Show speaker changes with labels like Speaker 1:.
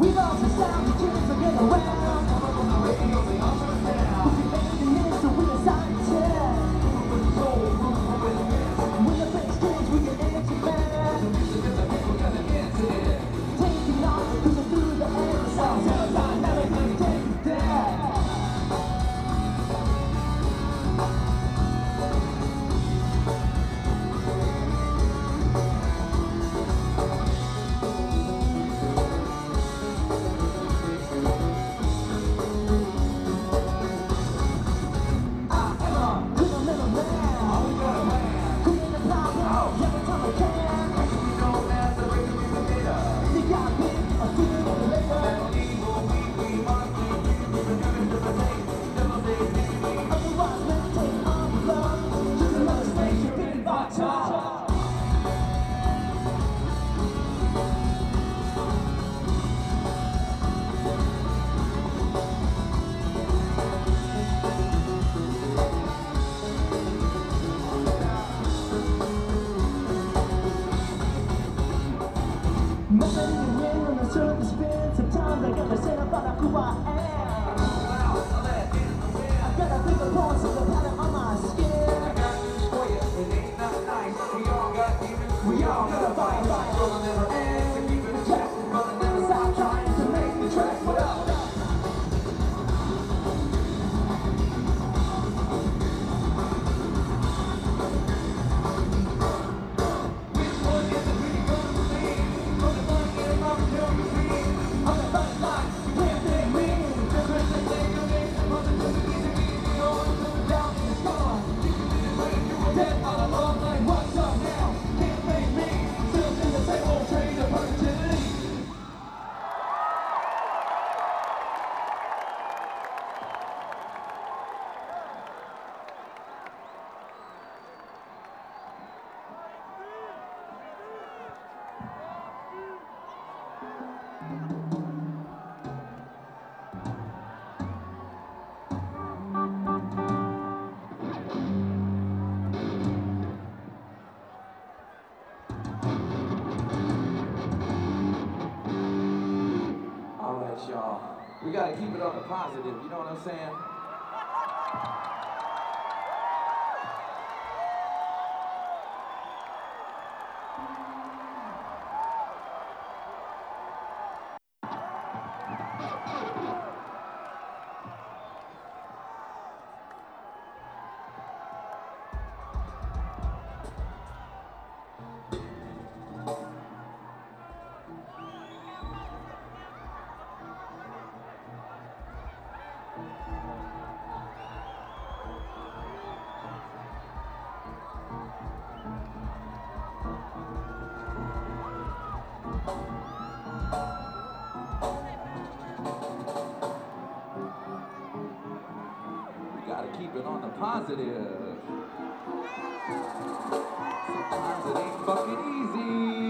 Speaker 1: We 我爱 got to keep it on the positive, you know what I'm saying? Gotta keep it on the positive. Sometimes it ain't fucking easy.